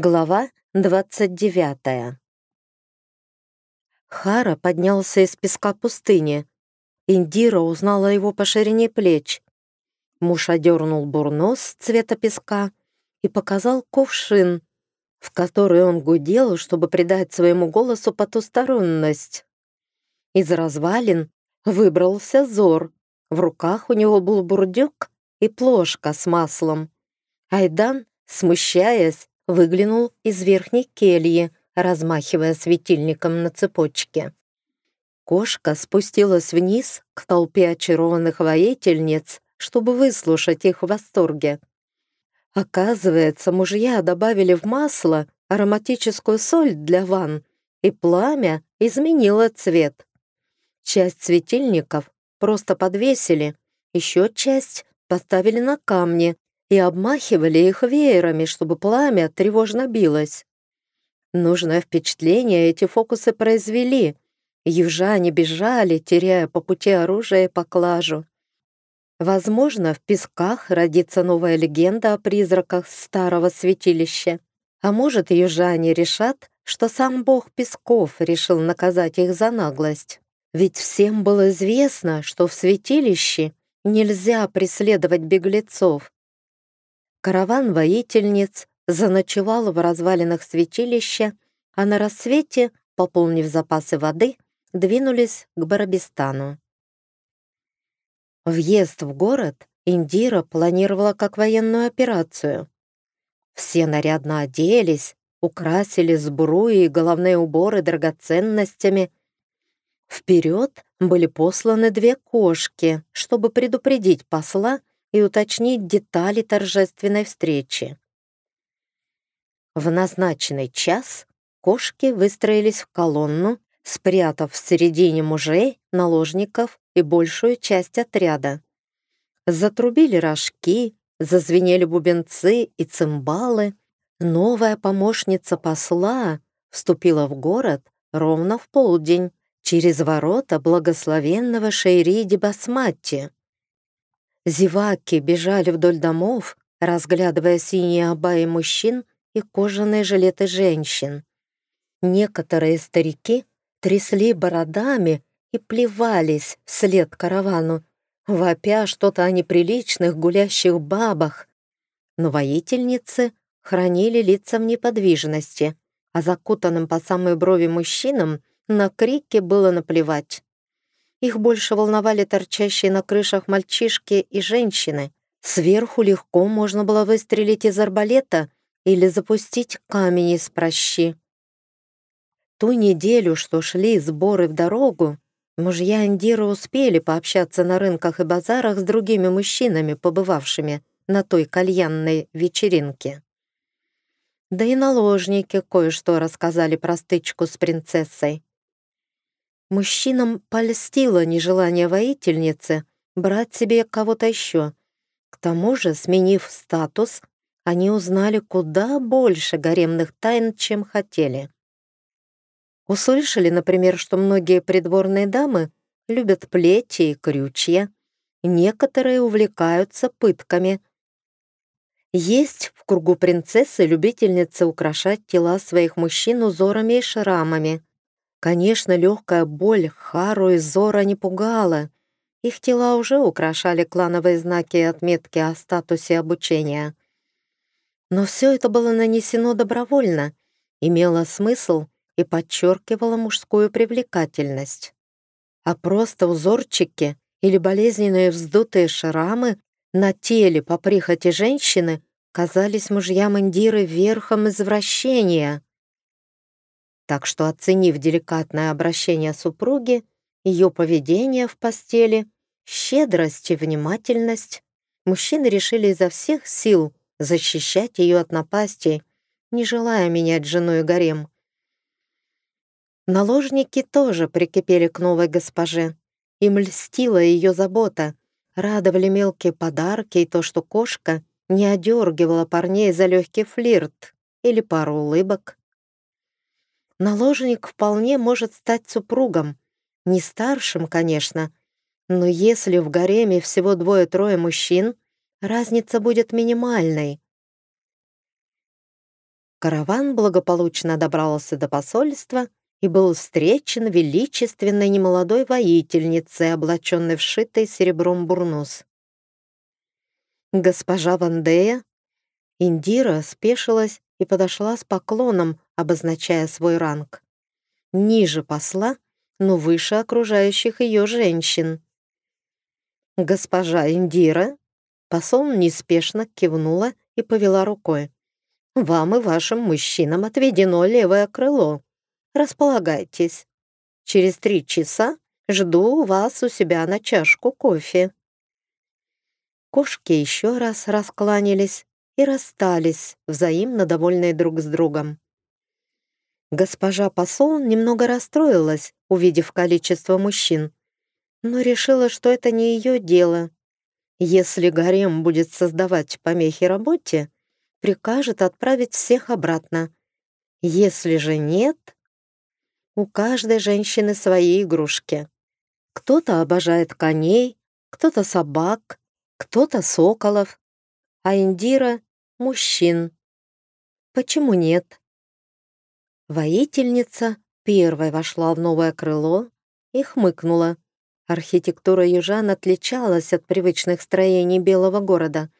Глава 29 Хара поднялся из песка пустыни. Индира узнала его по ширине плеч. Муж одернул бурнос цвета песка и показал кувшин, в который он гудел, чтобы придать своему голосу потусторонность. Из развалин выбрался Зор. В руках у него был бурдюк и плошка с маслом. Айдан, смущаясь, выглянул из верхней кельи, размахивая светильником на цепочке. Кошка спустилась вниз к толпе очарованных воительниц, чтобы выслушать их в восторге. Оказывается, мужья добавили в масло ароматическую соль для ванн, и пламя изменило цвет. Часть светильников просто подвесили, еще часть поставили на камни и обмахивали их веерами, чтобы пламя тревожно билось. Нужное впечатление эти фокусы произвели. Южане бежали, теряя по пути оружие и поклажу. Возможно, в песках родится новая легенда о призраках старого святилища. А может, южане решат, что сам бог Песков решил наказать их за наглость. Ведь всем было известно, что в святилище нельзя преследовать беглецов. Караван воительниц заночевал в развалинах святилища, а на рассвете, пополнив запасы воды, двинулись к Барабистану. Въезд в город Индира планировала как военную операцию. Все нарядно оделись, украсили сбруи и головные уборы драгоценностями. Вперед были посланы две кошки, чтобы предупредить посла и уточнить детали торжественной встречи. В назначенный час кошки выстроились в колонну, спрятав в середине мужей, наложников и большую часть отряда. Затрубили рожки, зазвенели бубенцы и цимбалы. Новая помощница посла вступила в город ровно в полдень через ворота благословенного Шейриди Басматти. Зеваки бежали вдоль домов, разглядывая синие абаи мужчин и кожаные жилеты женщин. Некоторые старики трясли бородами и плевались вслед каравану, вопя что-то о неприличных гулящих бабах. Но воительницы хранили лица в неподвижности, а закутанным по самой брови мужчинам на крики было наплевать. Их больше волновали торчащие на крышах мальчишки и женщины. Сверху легко можно было выстрелить из арбалета или запустить камень из прощи. Ту неделю, что шли сборы в дорогу, Мужья Андира успели пообщаться на рынках и базарах с другими мужчинами, побывавшими на той кальянной вечеринке. Да и наложники кое-что рассказали про стычку с принцессой. Мужчинам польстило нежелание воительницы брать себе кого-то еще. К тому же, сменив статус, они узнали куда больше гаремных тайн, чем хотели. Услышали, например, что многие придворные дамы любят плети и крючья, некоторые увлекаются пытками. Есть в кругу принцессы любительницы украшать тела своих мужчин узорами и шрамами. Конечно, легкая боль Хару и Зора не пугала. Их тела уже украшали клановые знаки и отметки о статусе обучения. Но все это было нанесено добровольно, имело смысл — и подчеркивала мужскую привлекательность. А просто узорчики или болезненные вздутые шрамы на теле по прихоти женщины казались мужьям Индиры верхом извращения. Так что, оценив деликатное обращение супруги, ее поведение в постели, щедрость и внимательность, мужчины решили изо всех сил защищать ее от напастей, не желая менять жену и гарем. Наложники тоже прикипели к новой госпоже. Им льстила ее забота. Радовали мелкие подарки и то, что кошка не одергивала парней за легкий флирт или пару улыбок. Наложник вполне может стать супругом. Не старшим, конечно, но если в гареме всего двое-трое мужчин, разница будет минимальной. Караван благополучно добрался до посольства и был встречен величественной немолодой воительницей, облаченной в шитый серебром бурнус. Госпожа Вандея, Индира спешилась и подошла с поклоном, обозначая свой ранг. Ниже посла, но выше окружающих ее женщин. «Госпожа Индира?» Посол неспешно кивнула и повела рукой. «Вам и вашим мужчинам отведено левое крыло. Располагайтесь. Через три часа жду вас у себя на чашку кофе». Кошки еще раз раскланялись и расстались, взаимно довольные друг с другом. Госпожа посол немного расстроилась, увидев количество мужчин, но решила, что это не ее дело. Если гарем будет создавать помехи работе, прикажет отправить всех обратно. Если же нет, у каждой женщины свои игрушки. Кто-то обожает коней, кто-то собак, кто-то соколов, а Индира — мужчин. Почему нет? Воительница первой вошла в новое крыло и хмыкнула. Архитектура южан отличалась от привычных строений белого города,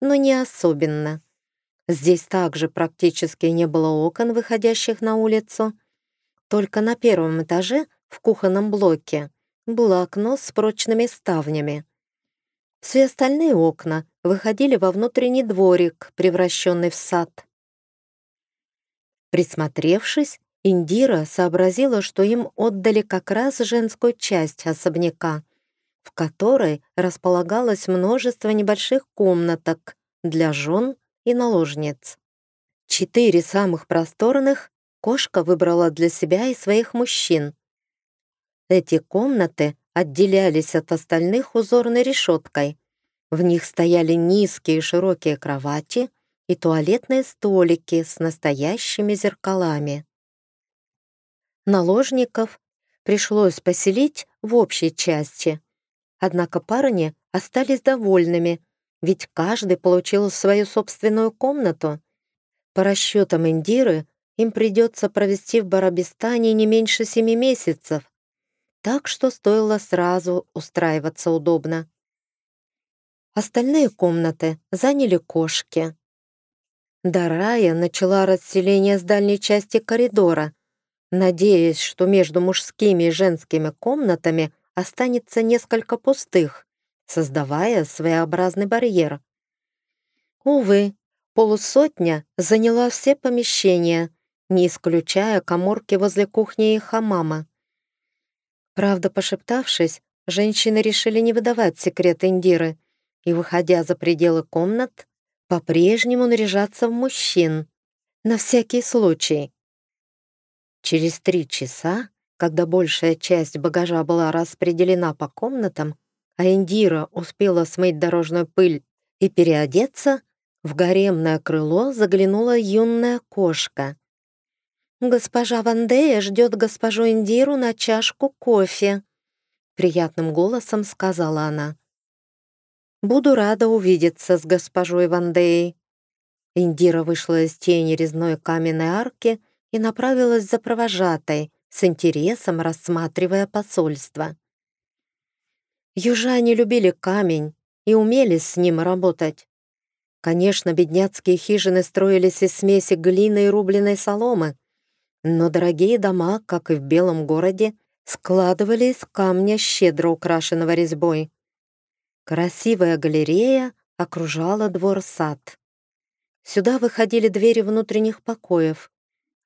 но не особенно. Здесь также практически не было окон, выходящих на улицу. Только на первом этаже, в кухонном блоке, было окно с прочными ставнями. Все остальные окна выходили во внутренний дворик, превращенный в сад. Присмотревшись, Индира сообразила, что им отдали как раз женскую часть особняка, в которой располагалось множество небольших комнаток для жен и наложниц. Четыре самых просторных кошка выбрала для себя и своих мужчин. Эти комнаты отделялись от остальных узорной решеткой. В них стояли низкие широкие кровати и туалетные столики с настоящими зеркалами. Наложников пришлось поселить в общей части. Однако парни остались довольными, ведь каждый получил свою собственную комнату. По расчетам Индиры, им придется провести в Барабистане не меньше семи месяцев, так что стоило сразу устраиваться удобно. Остальные комнаты заняли кошки. Дарая начала расселение с дальней части коридора, надеясь, что между мужскими и женскими комнатами останется несколько пустых, создавая своеобразный барьер. Увы, полусотня заняла все помещения, не исключая коморки возле кухни и хамама. Правда, пошептавшись, женщины решили не выдавать секрет Индиры и, выходя за пределы комнат, по-прежнему наряжаться в мужчин, на всякий случай. Через три часа, когда большая часть багажа была распределена по комнатам, а Индира успела смыть дорожную пыль и переодеться, в гаремное крыло заглянула юная кошка. «Госпожа Вандея ждет госпожу Индиру на чашку кофе», приятным голосом сказала она. «Буду рада увидеться с госпожой Вандеей». Индира вышла из тени резной каменной арки и направилась за провожатой, с интересом рассматривая посольство. Южане любили камень и умели с ним работать. Конечно, бедняцкие хижины строились из смеси глины и рубленой соломы, но дорогие дома, как и в Белом городе, складывали из камня, щедро украшенного резьбой. Красивая галерея окружала двор-сад. Сюда выходили двери внутренних покоев,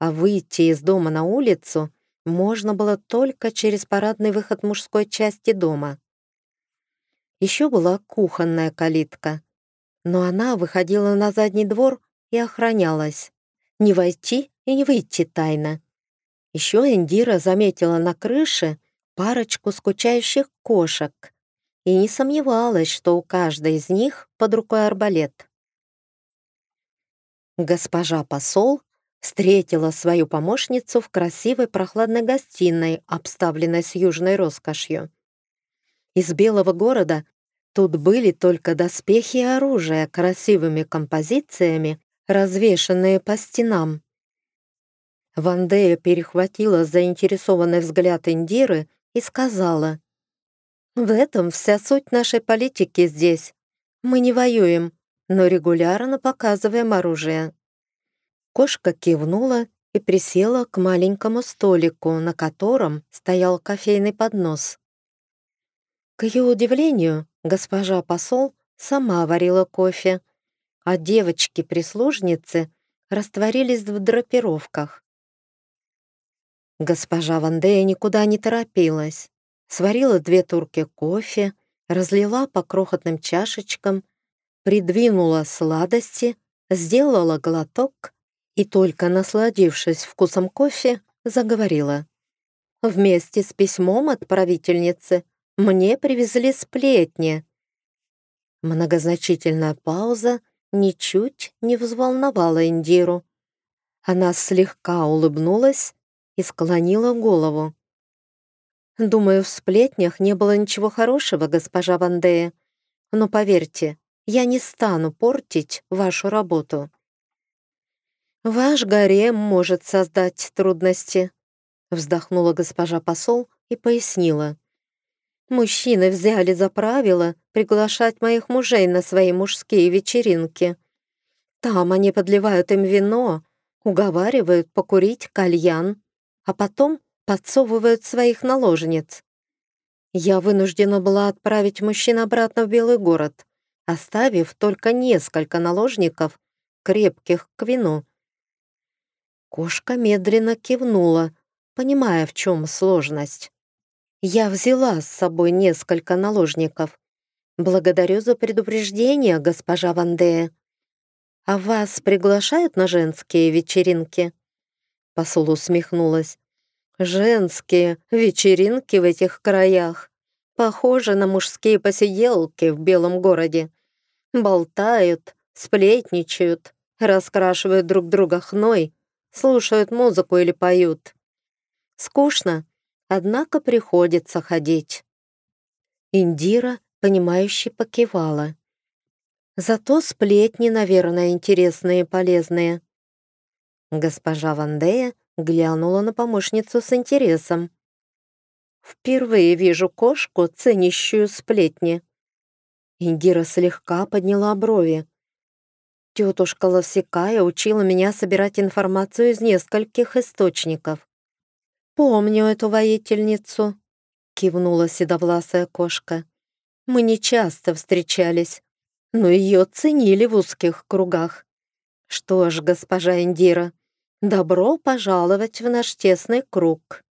а выйти из дома на улицу можно было только через парадный выход мужской части дома. Еще была кухонная калитка, но она выходила на задний двор и охранялась. Не войти и не выйти тайно. Еще Индира заметила на крыше парочку скучающих кошек и не сомневалась, что у каждой из них под рукой арбалет. Госпожа посол встретила свою помощницу в красивой прохладной гостиной, обставленной с южной роскошью. Из белого города тут были только доспехи и оружие красивыми композициями, развешанные по стенам. Вандея перехватила заинтересованный взгляд Индиры и сказала, «В этом вся суть нашей политики здесь. Мы не воюем, но регулярно показываем оружие». Кошка кивнула и присела к маленькому столику, на котором стоял кофейный поднос. К ее удивлению, госпожа посол сама варила кофе, а девочки-прислужницы растворились в драпировках. Госпожа Вандея никуда не торопилась. Сварила две турки кофе, разлила по крохотным чашечкам, придвинула сладости, сделала глоток и, только насладившись вкусом кофе, заговорила. Вместе с письмом отправительницы мне привезли сплетни. Многозначительная пауза ничуть не взволновала Индиру. Она слегка улыбнулась и склонила голову. «Думаю, в сплетнях не было ничего хорошего, госпожа Вандея. Но поверьте, я не стану портить вашу работу». «Ваш гарем может создать трудности», вздохнула госпожа посол и пояснила. «Мужчины взяли за правило приглашать моих мужей на свои мужские вечеринки. Там они подливают им вино, уговаривают покурить кальян, а потом подсовывают своих наложниц. Я вынуждена была отправить мужчин обратно в Белый город, оставив только несколько наложников, крепких к вину. Кошка медленно кивнула, понимая, в чем сложность. Я взяла с собой несколько наложников. Благодарю за предупреждение, госпожа Вандея. А вас приглашают на женские вечеринки? Посол усмехнулась. «Женские вечеринки в этих краях. Похожи на мужские посиделки в белом городе. Болтают, сплетничают, раскрашивают друг друга хной, слушают музыку или поют. Скучно, однако приходится ходить». Индира, понимающе покивала. Зато сплетни, наверное, интересные и полезные. Госпожа Вандея глянула на помощницу с интересом. «Впервые вижу кошку, ценящую сплетни». Индира слегка подняла брови. Тетушка Ловсекая учила меня собирать информацию из нескольких источников. «Помню эту воительницу», — кивнула седовласая кошка. «Мы не часто встречались, но ее ценили в узких кругах. Что ж, госпожа Индира, Добро пожаловать в наш тесный круг.